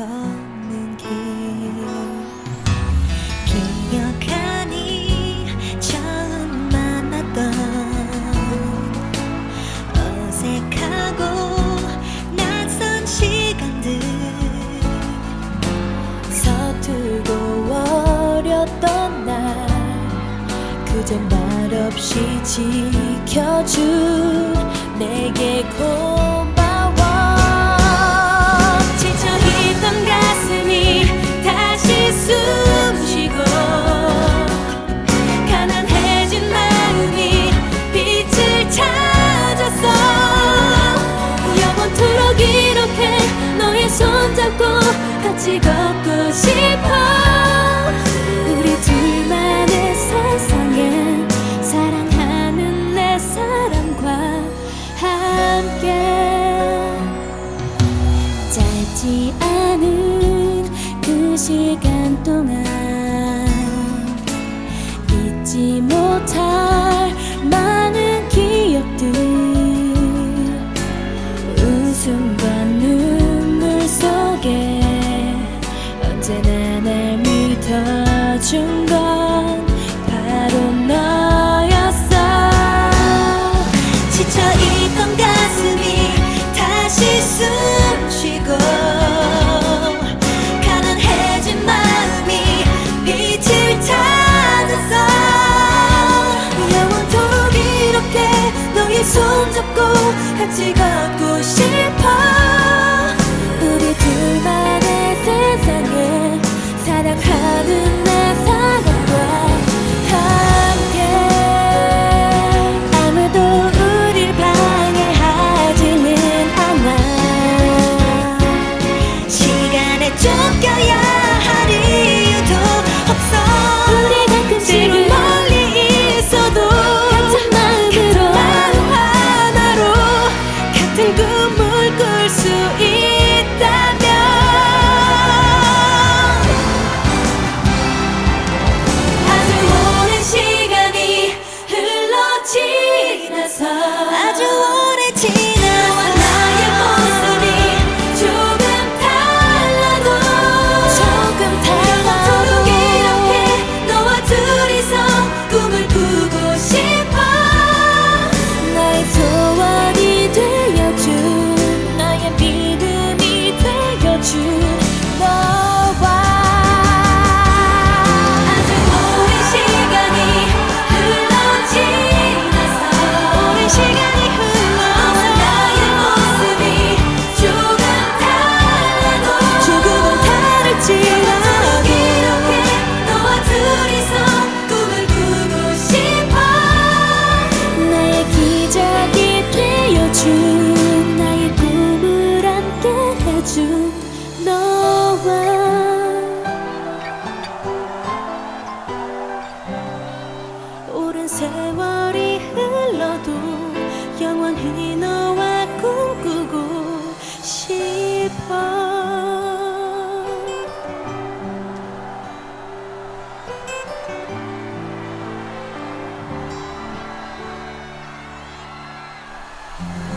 걷는 길. 기억하니 처음 만났던 어색하고 낯선 시간들. 서툴고 어렸던 날 그저 말없이 지켜준 내게 고마 같이 고, 싶어. 우리 둘만의 세상에 사랑하는 내 사람과 함께. 짧지 않은 그 시간 동안 손 잡고 같이 걷고 싶어. 우리 둘만의 세상에 사랑하는 내 사랑과 함께. 아무도 우릴 방해하지는 않아. 시간에 쫓겨 Bye.